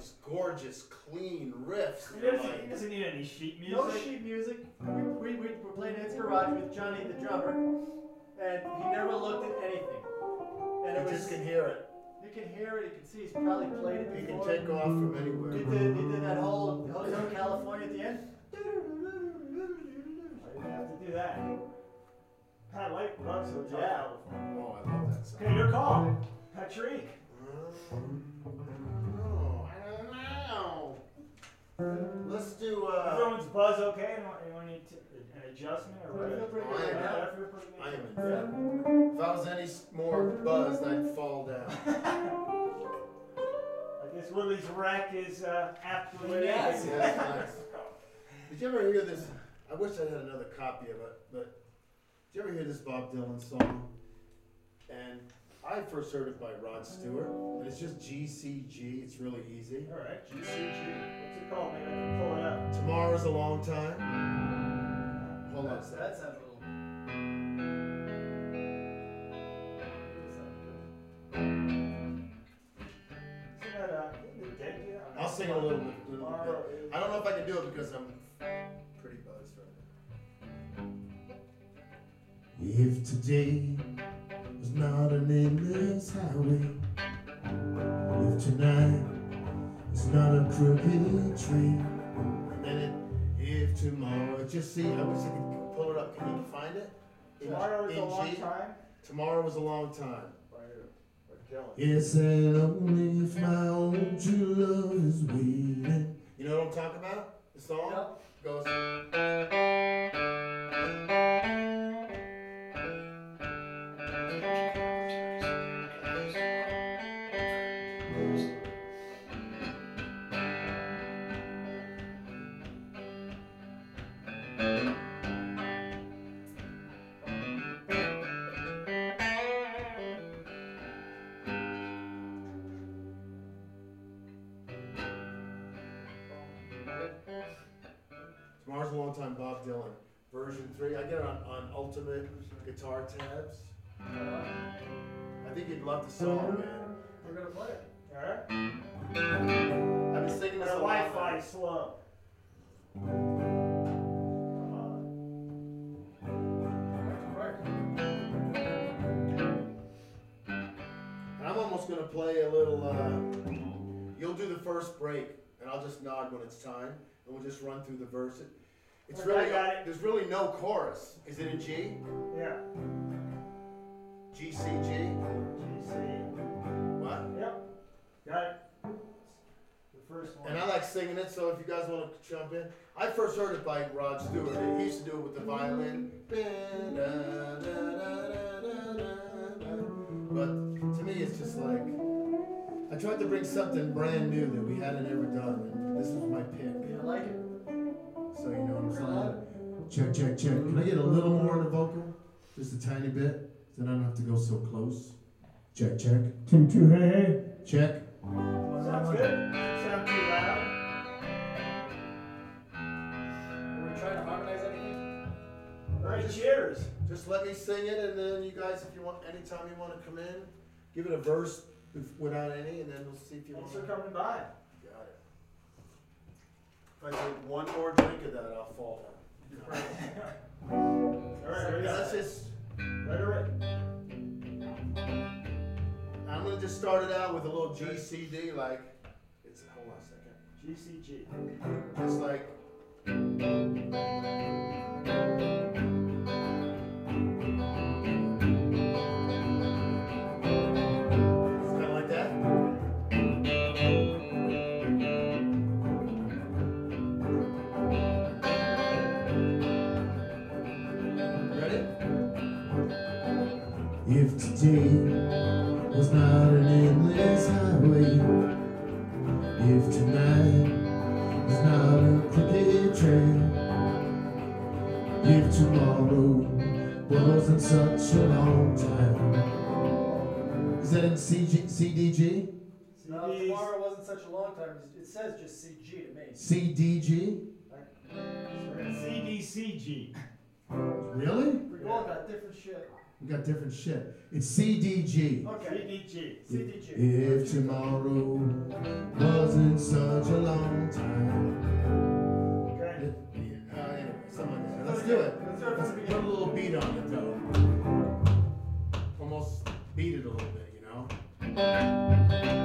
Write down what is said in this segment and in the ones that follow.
these gorgeous, clean riffs. He doesn't, like- he doesn't need any sheet music. No sheet music. We, we, we were playing in his garage with Johnny the drummer, and he never looked at anything. And it you was just can hear it. you can hear it, you can see he's probably played it before. He can take off from anywhere. He did, he did that whole Hotel California at the end. I didn't have to do that. Pat Light loves Hotel Yeah. California. Oh, I love that song. Okay, your call. Patrick. Oh, Let's do. Uh, Everyone's buzz okay? Anyone, anyone need to, an adjustment or I feel what? pretty good I right am. now. I feel pretty good. I am in bed. If I was any more buzzed, I'd fall down. I guess Willie's wreck is uh, aptly Yes. named. Yes, nice. Did you ever hear this? I wish I had another copy of it, but did you ever hear this Bob Dylan song? And I first heard it by Rod Stewart, and it's just GCG. It's really easy. All right, GCG. What's it called? Maybe I can pull it up. Tomorrow's a long time. Hold on a That's, second. that sounds a little. Isn't that uh, the dead yet? I'll sing a little bit. Little bit. I don't know if I can do it because I'm pretty buzzed right now. If today was not an endless highway, if tonight is not a crooked train, and it, if tomorrow, just see, I wish I could pull it up. Can you find it? In- Tomorrow is a long G? time. Tomorrow was a long time. By who? By Dylan. Yes, and only if my own true love is waiting. You know what I'm talking about? The song Yep. goes. Tomorrow's a long time, Bob Dylan. Version three. I get it on, on Ultimate Guitar Tabs. I think you'd love the song, man. We're gonna play it. All right. I've been singing this a lot. Wi-Fi slow. Come on. And I'm almost gonna play a little. Uh, you'll do the first break, and I'll just nod when it's time, and we'll just run through the verse. It, it's really got it. there's really no chorus. Is it in G? Yeah. G C G. G C. What? Yep. Got it. The first one. And I like singing it, so if you guys want to jump in, I first heard it by Rod Stewart. He used to do it with the violin. But to me, it's just like I tried to bring something brand new that we hadn't ever done, and this was my pick. You like it? So you know what I'm saying? Check, check, check. Can I get a little more on the vocal? Just a tiny bit, so then I don't have to go so close. Check, check. Two, two, hey, hey. Check. Sounds good. Sound too loud. Are we trying to harmonize anything? All right, cheers. Just let me sing it, and then you guys, if you want, anytime you want to come in, give it a verse without any, and then we'll see if you want Thanks for coming by. If I take one more drink of that, I'll fall down. All right, ready? Let's just. Ready, ready. I'm gonna just start it out with a little G C D, like it's. Hold on a second. GCG. Just like. Today was not an endless highway, if tonight is not a crooked trail. If tomorrow wasn't such a long time. Is that in CG, CDG? No, tomorrow wasn't such a long time. It says just CG to me. CDG? CDCG. Really? We've all got different shit. We got different shit. It's CDG. Okay. CDG. CDG. If tomorrow wasn't such a long time. Okay. Yeah, uh, anyway, something like that. Let's do it. Let's, do it Let's put a little beat on it though. Almost beat it a little bit, you know?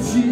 see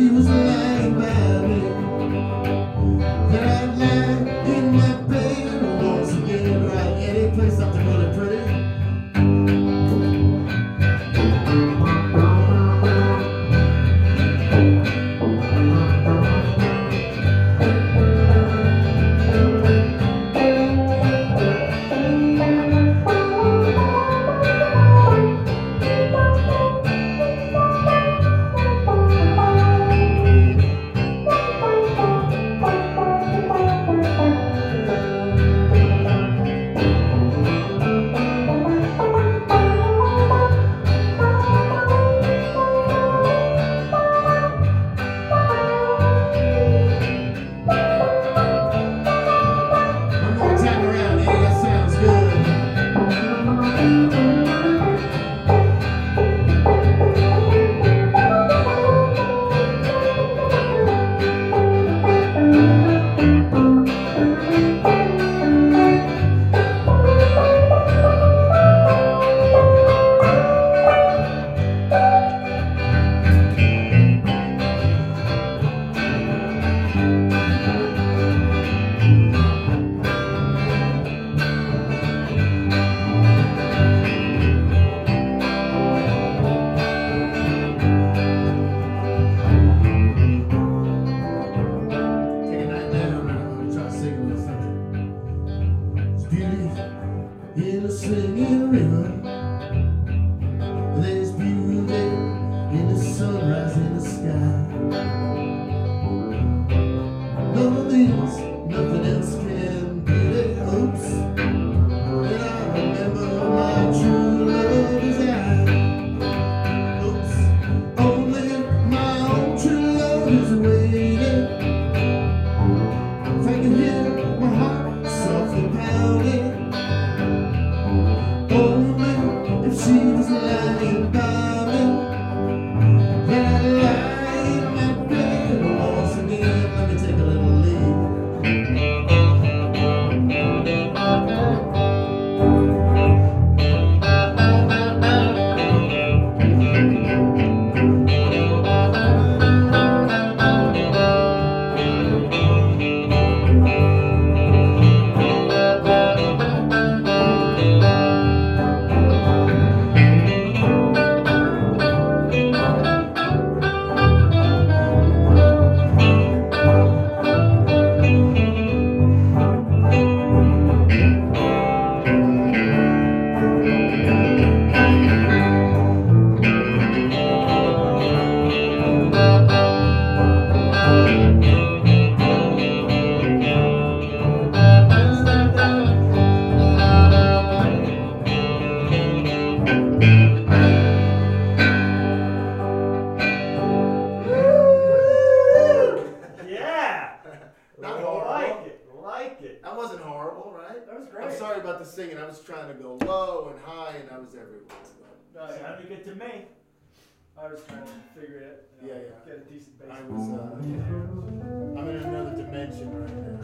I'm in another dimension right now.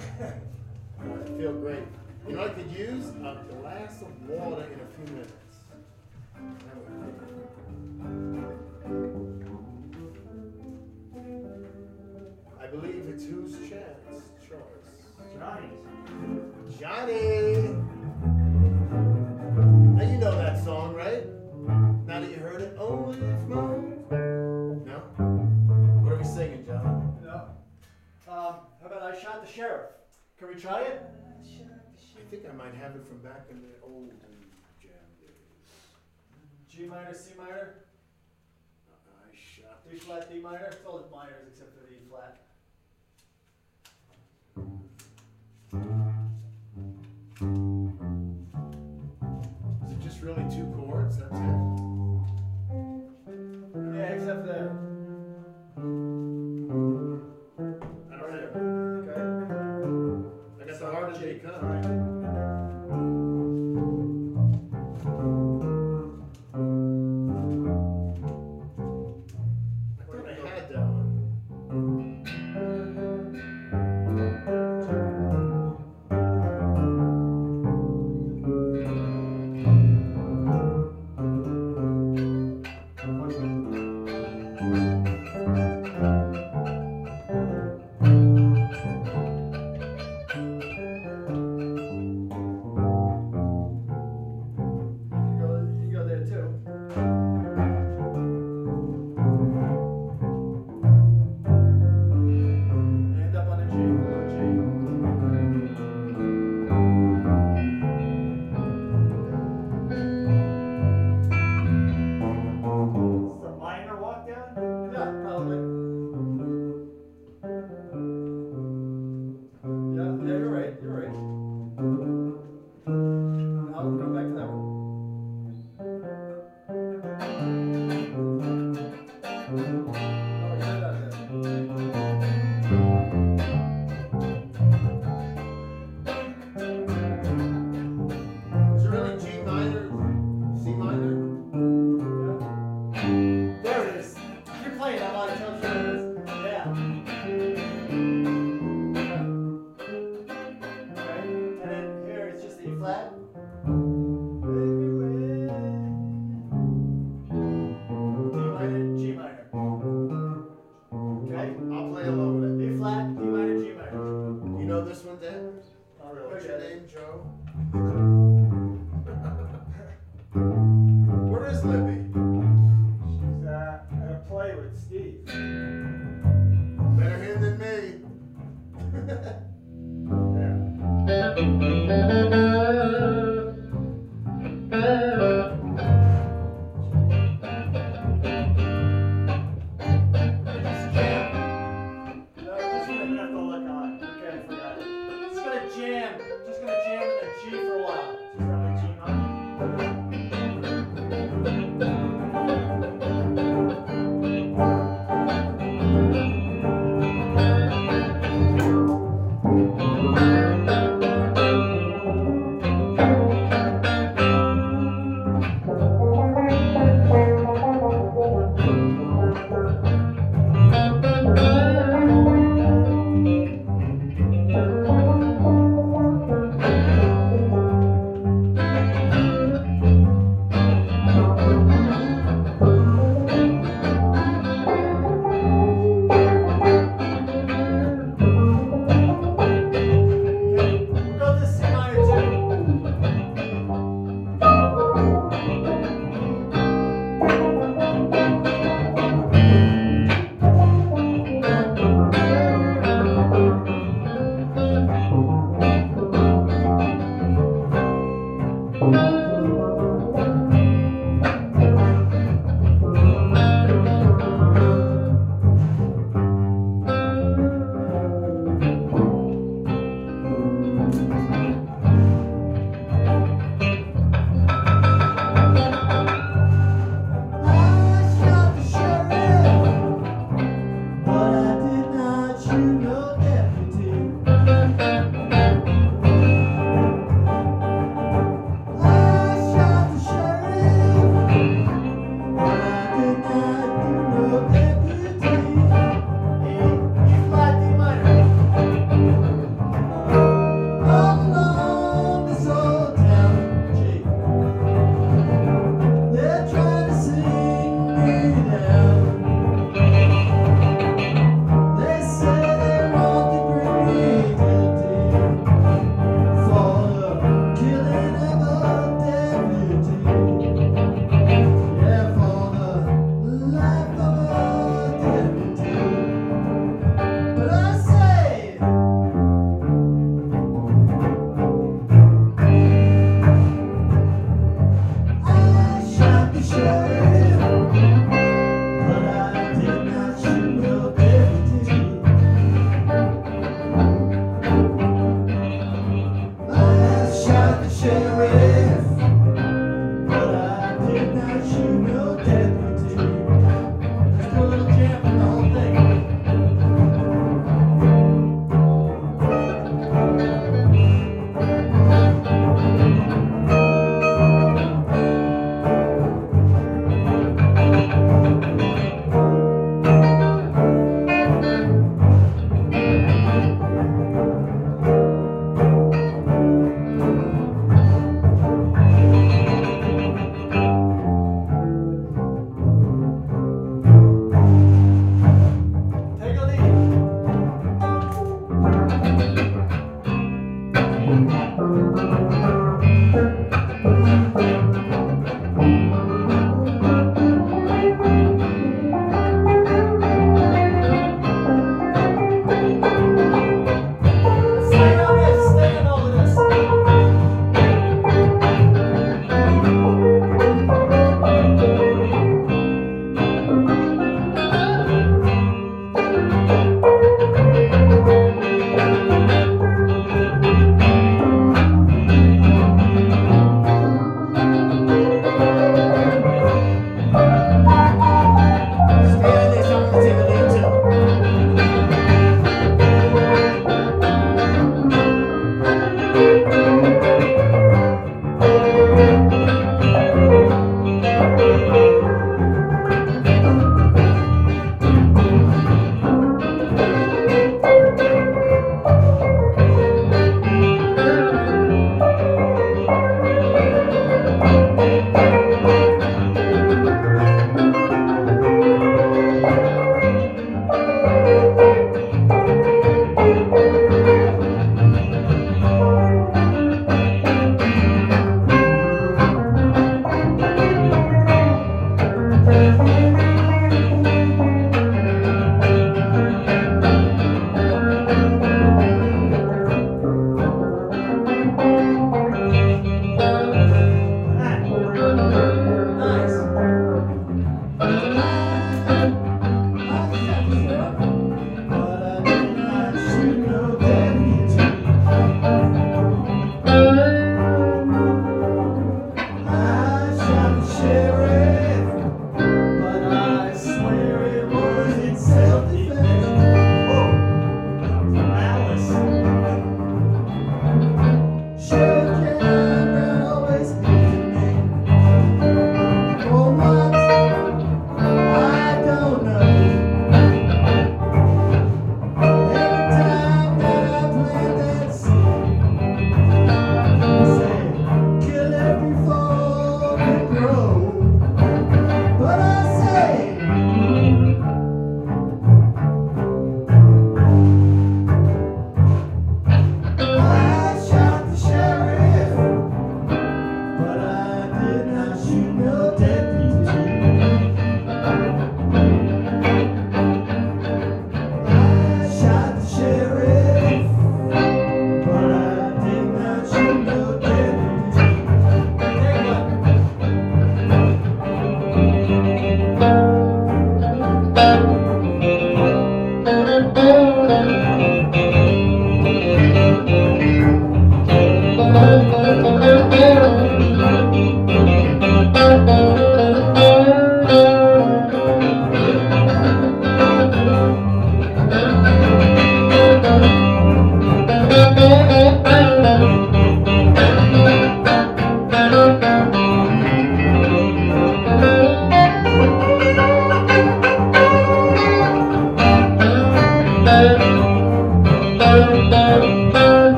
I feel great. You know, I could use a glass of water in a few minutes. I believe it's whose chance? Choice. Johnny. Johnny! Now you know that song, right? Now that you heard it, oh, only if about I Shot the Sheriff? Can we try it? I think I might have it from back in the old jam days. G minor, C minor? Uh, I shot D flat, D minor? It's all the minors except for the E flat. Is it just really two chords? That's it? Yeah, except the.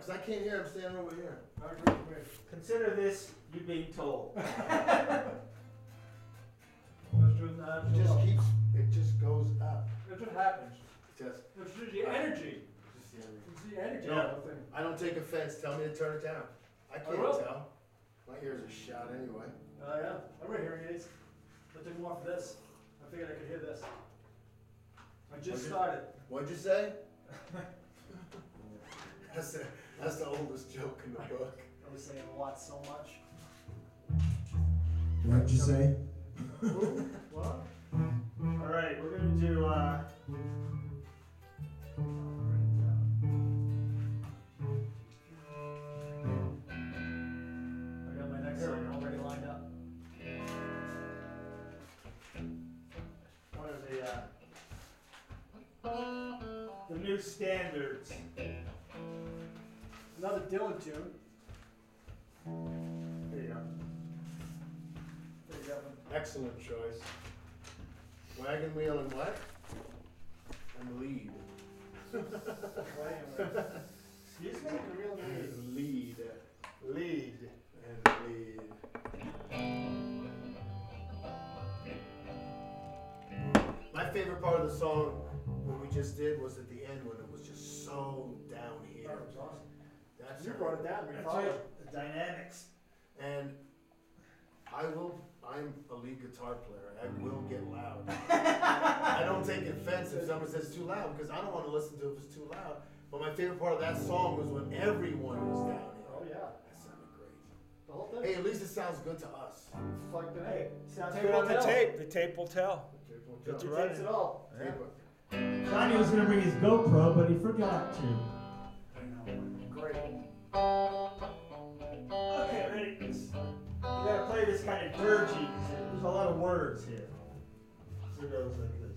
Because I can't hear him standing over here. Consider this you being told. It just keeps, it just goes up. That's what happens. Just, It's just the energy. just the energy. It's the energy Yeah. of the thing. I don't take offense. Tell me to turn it down. I can't will. tell. My ears are shot anyway. Oh, yeah. I wear hearing aids. I took them off for this. I figured I could hear this. I just What'd you- started. What'd you say? that's, the, that's the oldest joke in the book. I was saying a lot so much. What'd you say? What? All right, we're gonna do. Uh, I got my next song already lined up. one of the uh, the new standards. Another Dylan tune. There you go. There you go. Excellent choice. Wagon wheel and what? And lead. Excuse me. Lead. Lead. And lead. My favorite part of the song, what we just did, was at the end when it was just so down here. That was awesome. That's You brought it down. We That's followed. right. The dynamics. And I will, I'm a lead guitar player. I will get loud. I don't take offense if someone says too loud because I don't want to listen to it if it's too loud. But my favorite part of that song was when everyone was down here. Oh, yeah. That sounded great. The whole thing. Hey, at least it sounds good to us. Fuck the Hey, sounds Tape good will on the tell. tape. The tape will tell. It It's takes right. it all. Tape it. Johnny was gonna bring his GoPro, but he forgot to. Great. There's a lot of words here. So it goes like this.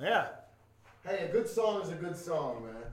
Yeah. Hey, a good song is a good song, man.